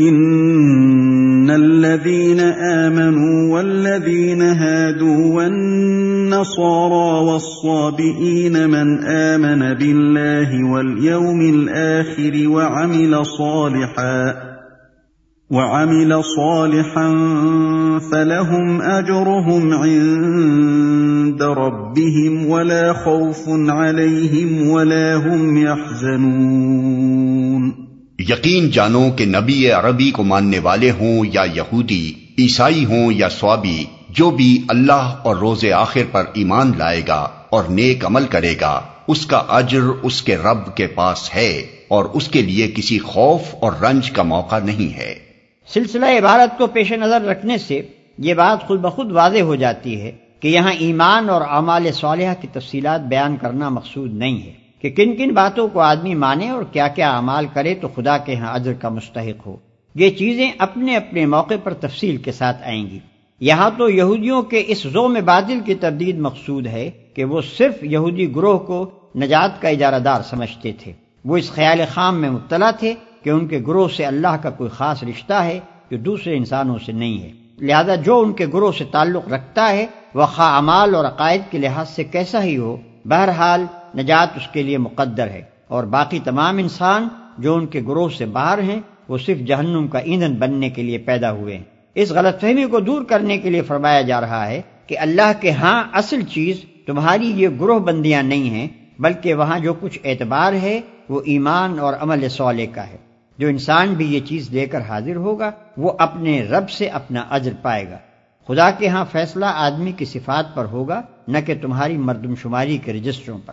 ان الذين امنوا والذين هادوا والنصارى والصابئين من امن بالله واليوم الاخر وعمل صالحا وعمل صالحا فلهم اجرهم عند ربهم ولا خوف عليهم ولا هم يحزنون یقین جانو کہ نبی عربی کو ماننے والے ہوں یا یہودی، عیسائی ہوں یا سوابی، جو بھی اللہ اور روز آخر پر ایمان لائے گا اور نیک عمل کرے گا، اس کا اجر اس کے رب کے پاس ہے اور اس کے لیے کسی خوف اور رنج کا موقع نہیں ہے۔ سلسلہ عبارت کو پیش نظر رکھنے سے یہ بات خود بخود واضح ہو جاتی ہے کہ یہاں ایمان اور اعمال صالحہ کی تفصیلات بیان کرنا مقصود نہیں ہے۔ کہ کن کن باتوں کو آدمی مانے اور کیا کیا اعمال کرے تو خدا کے ہاں اجر کا مستحق ہو۔ یہ چیزیں اپنے اپنے موقع پر تفصیل کے ساتھ آئیں گی۔ یہاں تو یہودیوں کے اس زوم بادل کی تردید مقصود ہے کہ وہ صرف یہودی گروہ کو نجات کا اجارہ دار سمجھتے تھے۔ وہ اس خیال خام میں مبتلا تھے کہ ان کے گروہ سے اللہ کا کوئی خاص رشتہ ہے جو دوسرے انسانوں سے نہیں ہے۔ لہذا جو ان کے گروہ سے تعلق رکھتا ہے، وہ خواہ امال اور عقائد کے لحاظ سے کیسا ہی ہو، بہرحال نجات اس کے لیے مقدر ہے اور باقی تمام انسان جو ان کے گروہ سے باہر ہیں، وہ صرف جہنم کا ایندھن بننے کے لیے پیدا ہوئے ہیں۔ اس غلط فہمی کو دور کرنے کے لیے فرمایا جا رہا ہے کہ اللہ کے ہاں اصل چیز تمہاری یہ گروہ بندیاں نہیں ہیں، بلکہ وہاں جو کچھ اعتبار ہے، وہ ایمان اور عمل سوالے کا ہے۔ جو انسان بھی یہ چیز لے کر حاضر ہوگا، وہ اپنے رب سے اپنا اجر پائے گا۔ خدا کے ہاں فیصلہ آدمی کی صفات پر ہوگا، نہ کہ تمہاری مردم شماری کے رجسٹروں پر۔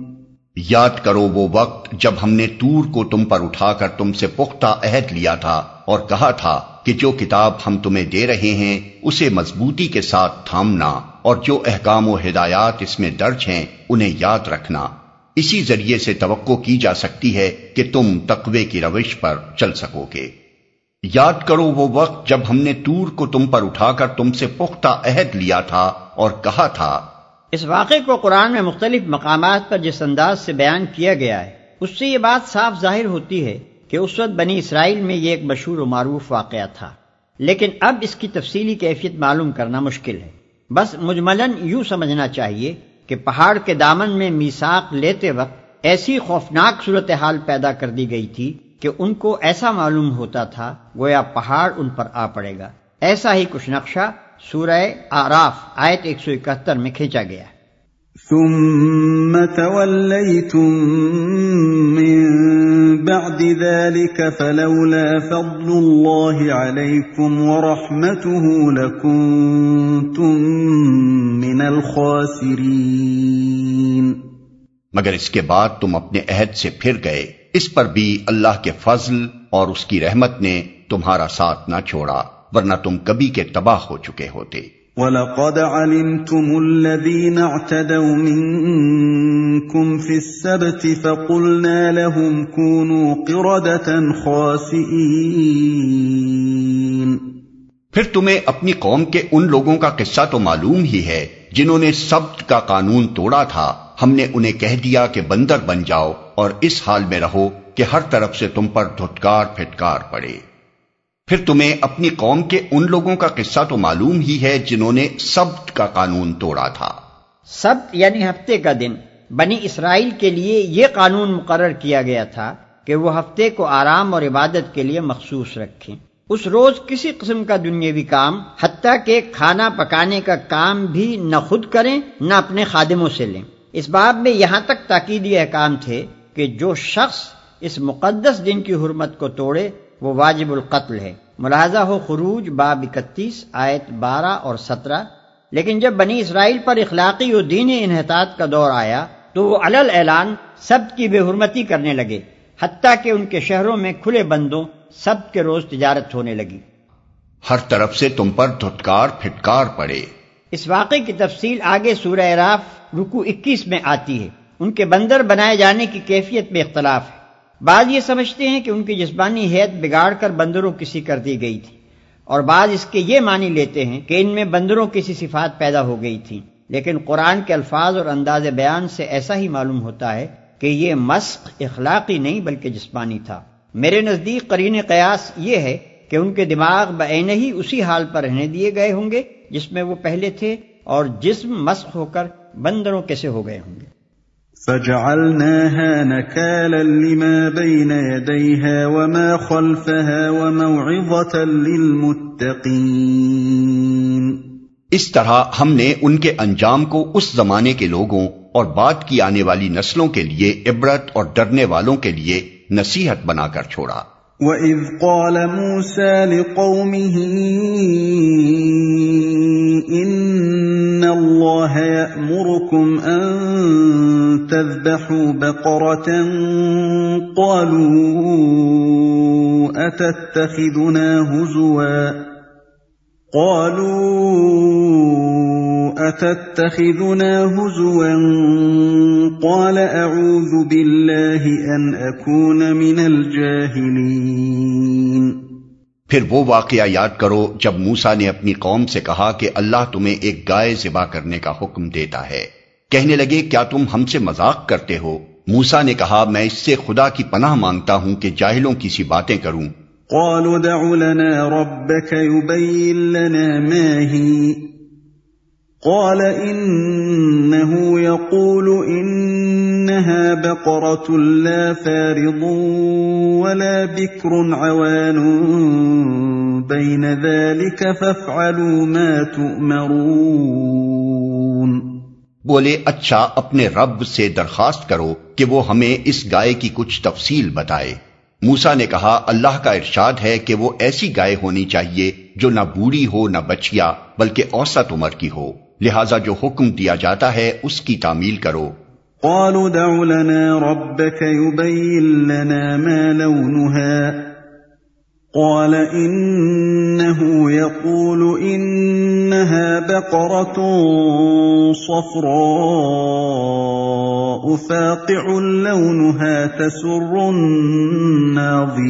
یاد کرو وہ وقت جب ہم نے تور کو تم پر اٹھا کر تم سے پختہ عہد لیا تھا اور کہا تھا کہ جو کتاب ہم تمہیں دے رہے ہیں، اسے مضبوطی کے ساتھ تھامنا اور جو احکام و ہدایات اس میں درج ہیں، انہیں یاد رکھنا۔ اسی ذریعے سے توقع کی جا سکتی ہے کہ تم تقوی کی روش پر چل سکو گے۔ یاد کرو وہ وقت جب ہم نے تور کو تم پر اٹھا کر تم سے پختہ عہد لیا تھا اور کہا تھا اس واقعے کو قرآن میں مختلف مقامات پر جس انداز سے بیان کیا گیا ہے، اس سے یہ بات صاف ظاہر ہوتی ہے کہ اس وقت بنی اسرائیل میں یہ ایک مشہور و معروف واقعہ تھا۔ لیکن اب اس کی تفصیلی کیفیت معلوم کرنا مشکل ہے۔ بس مجملن یوں سمجھنا چاہیے کہ پہاڑ کے دامن میں میساک لیتے وقت ایسی خوفناک صورتحال پیدا کر دی گئی تھی کہ ان کو ایسا معلوم ہوتا تھا گویا پہاڑ ان پر آ پڑے گا۔ ایسا ہی کچھ نقشہ سورہ آراف آیت 171 میں کھینچا گیا۔ ثم تولیتم من بعد ذلك فلولا فضل الله عليكم ورحمته لكنتم من الخاسرين۔ مگر اس کے بعد تم اپنے عہد سے پھر گئے۔ اس پر بھی اللہ کے فضل اور اس کی رحمت نے تمہارا ساتھ نہ چھوڑا۔ ورنہ تم کبھی کے تباہ ہو چکے ہوتے۔ وَلَقَدْ عَلِمْتُمُ الَّذِينَ اعْتَدَوْا مِنْكُمْ فِي السَّبْتِ فَقُلْنَا لَهُمْ كُونُوا قِرَدَةً خَاسِئِينَ۔ پھر تمہیں اپنی قوم کے ان لوگوں کا قصہ تو معلوم ہی ہے جنہوں نے سبت کا قانون توڑا تھا۔ ہم نے انہیں کہہ دیا کہ بندر بن جاؤ اور اس حال میں رہو کہ ہر طرف سے تم پر دھتکار پھٹکار پڑے۔ پھر تمہیں اپنی قوم کے ان لوگوں کا قصہ تو معلوم ہی ہے جنہوں نے سبت کا قانون توڑا تھا۔ سبت یعنی ہفتے کا دن۔ بنی اسرائیل کے لیے یہ قانون مقرر کیا گیا تھا کہ وہ ہفتے کو آرام اور عبادت کے لیے مخصوص رکھیں۔ اس روز کسی قسم کا دنیاوی کام، حتیٰ کہ کھانا پکانے کا کام بھی نہ خود کریں، نہ اپنے خادموں سے لیں۔ اس باب میں یہاں تک تاکیدی احکام تھے کہ جو شخص اس مقدس دن کی حرمت کو توڑے، وہ واجب القتل ہے۔ ملاحظہ ہو خروج باب اکتیس آیت بارہ اور سترہ۔ لیکن جب بنی اسرائیل پر اخلاقی و دینی انحطاط کا دور آیا تو وہ علل اعلان سب کی بے حرمتی کرنے لگے حتیٰ کہ ان کے شہروں میں کھلے بندوں سب کے روز تجارت ہونے لگی۔ ہر طرف سے تم پر دھتکار پھٹکار پڑے۔ اس واقعے کی تفصیل آگے سورہ راف رکو اکیس میں آتی ہے۔ ان کے بندر بنائے جانے کی کیفیت میں اختلاف ہے۔ بعض یہ سمجھتے ہیں کہ ان کی جسمانی حیت بگاڑ کر بندروں کسی کر دی گئی تھی اور بعض اس کے یہ معنی لیتے ہیں کہ ان میں بندروں کسی صفات پیدا ہو گئی تھی۔ لیکن قرآن کے الفاظ اور انداز بیان سے ایسا ہی معلوم ہوتا ہے کہ یہ مسق اخلاقی نہیں بلکہ جسمانی تھا۔ میرے نزدیک قرین قیاس یہ ہے کہ ان کے دماغ بعین ہی اسی حال پر رہنے دیے گئے ہوں گے جس میں وہ پہلے تھے اور جسم مسق ہو کر بندروں کیسے ہو گئے ہوں گے۔ فجعلناها نكالا لما بين يديها وما خلفها وموعظة للمتقين. اس طرح ہم نے ان کے انجام کو اس زمانے کے لوگوں اور بعد کی آنے والی نسلوں کے لیے عبرت اور ڈرنے والوں کے لیے نصیحت بنا کر چھوڑا۔ وَإِذْ قَالَ مُوسَى لِقَوْمِهِ إِنَّ اللَّهَ يَأْمُرُكُمْ أَن تَذْبَحُوا بَقَرَةً قَالُوا أَتَتَّخِذُنَا هُزُوًا قالوا اتتخذنا هزوا قال اعوذ بالله ان اكون من الجاهلين پھر وہ واقعہ یاد کرو جب موسا نے اپنی قوم سے کہا کہ اللہ تمہیں ایک گائے ذبح کرنے کا حکم دیتا ہے۔ کہنے لگے، کیا تم ہم سے مذاق کرتے ہو؟ موسا نے کہا، میں اس سے خدا کی پناہ مانگتا ہوں کہ جاہلوں کی سی باتیں کروں۔ قالوا دع لنا ربك يبين لنا ما هي۔ قال انه يقول انها بقره لا فارض ولا بكر عوان بين ذلك فافعلوا ما تؤمرون بولے اچھا اپنے رب سے درخواست کرو کہ وہ ہمیں اس گائے کی کچھ تفصیل بتائے۔ موسا نے کہا، اللہ کا ارشاد ہے کہ وہ ایسی گائے ہونی چاہیے جو نہ بوڑھی ہو، نہ بچیا، بلکہ اوسط عمر کی ہو۔ لہذا جو حکم دیا جاتا ہے، اس کی تعمیل کرو۔ قالوا دع لنا ربك يبين لنا ما لونها. قال انه يقول انها بقره صفراء فاقع لونها تسر الناظرين.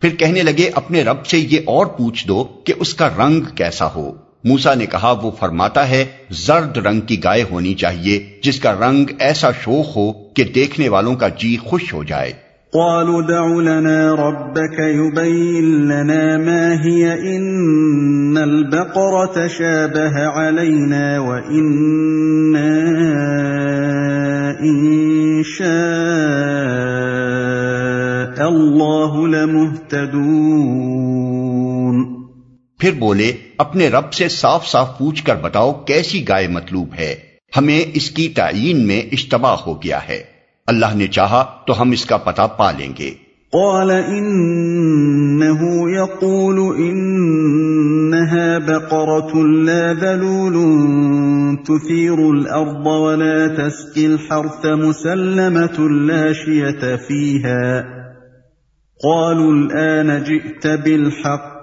پھر کہنے لگے، اپنے رب سے یہ اور پوچھ دو کہ اس کا رنگ کیسا ہو۔ موسا نے کہا، وہ فرماتا ہے، زرد رنگ کی گائے ہونی چاہیے، جس کا رنگ ایسا شوق ہو کہ دیکھنے والوں کا جی خوش ہو جائے۔ قالوا دع لنا ربك يبين لنا ما هي، إن البقرة شابه علينا وإنا إن شاء الله لمهتدون۔ پھر بولے، اپنے رب سے صاف صاف پوچھ کر بتاؤ کیسی گائے مطلوب ہے۔ ہمیں اس کی تعین میں اشتباہ ہو گیا ہے۔ اللہ نے چاہا تو ہم اس کا پتہ پا لیں گے۔ قال انه يقول انها بقرة لا ذلول تثير الارض ولا تسقي الحرث مسلمة لا شية فيها۔ قالوا الان جئت بالحق۔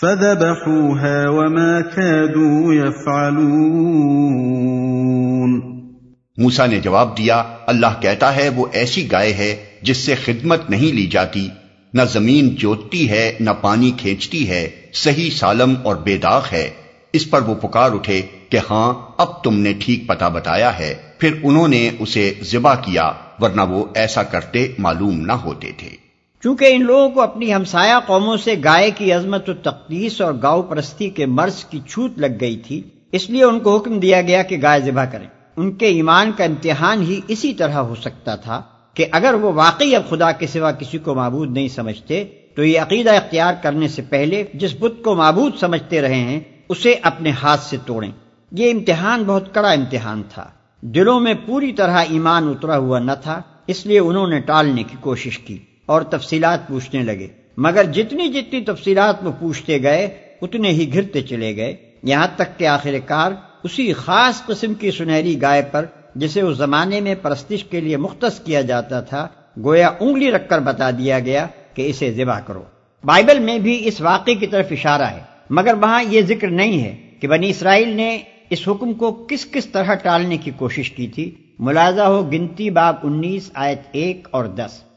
فذبحوها وما كادوا يفعلون۔ موسا نے جواب دیا، اللہ کہتا ہے وہ ایسی گائے ہے جس سے خدمت نہیں لی جاتی۔ نہ زمین جوتتی ہے، نہ پانی کھینچتی ہے۔ صحیح سالم اور بے داغ ہے۔ اس پر وہ پکار اٹھے کہ ہاں اب تم نے ٹھیک پتا بتایا ہے۔ پھر انہوں نے اسے ذبح کیا، ورنہ وہ ایسا کرتے معلوم نہ ہوتے تھے۔ چونکہ ان لوگوں کو اپنی ہمسایہ قوموں سے گائے کی عظمت و تقدیس اور گاؤ پرستی کے مرض کی چھوٹ لگ گئی تھی، اس لیے ان کو حکم دیا گیا کہ گائے ذبح کریں۔ ان کے ایمان کا امتحان ہی اسی طرح ہو سکتا تھا کہ اگر وہ واقعی اب خدا کے سوا کسی کو معبود نہیں سمجھتے، تو یہ عقیدہ اختیار کرنے سے پہلے جس بت کو معبود سمجھتے رہے ہیں، اسے اپنے ہاتھ سے توڑیں۔ یہ امتحان بہت کڑا امتحان تھا۔ دلوں میں پوری طرح ایمان اترا ہوا نہ تھا، اس لیے انہوں نے ٹالنے کی کوشش کی۔ اور تفصیلات پوچھنے لگے۔ مگر جتنی جتنی تفصیلات وہ پوچھتے گئے، اتنے ہی گھرتے چلے گئے۔ یہاں تک کہ آخر کار اسی خاص قسم کی سنہری گائے پر، جسے اس زمانے میں پرستش کے لیے مختص کیا جاتا تھا، گویا انگلی رکھ کر بتا دیا گیا کہ اسے ذبح کرو۔ بائبل میں بھی اس واقعے کی طرف اشارہ ہے۔ مگر وہاں یہ ذکر نہیں ہے کہ بنی اسرائیل نے اس حکم کو کس کس طرح ٹالنے کی کوشش کی تھی۔ ملازہ ہو گنتی باب انیس آیت ایک اور دس۔